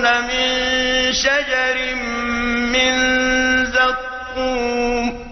يأكلون من شجر من زقوم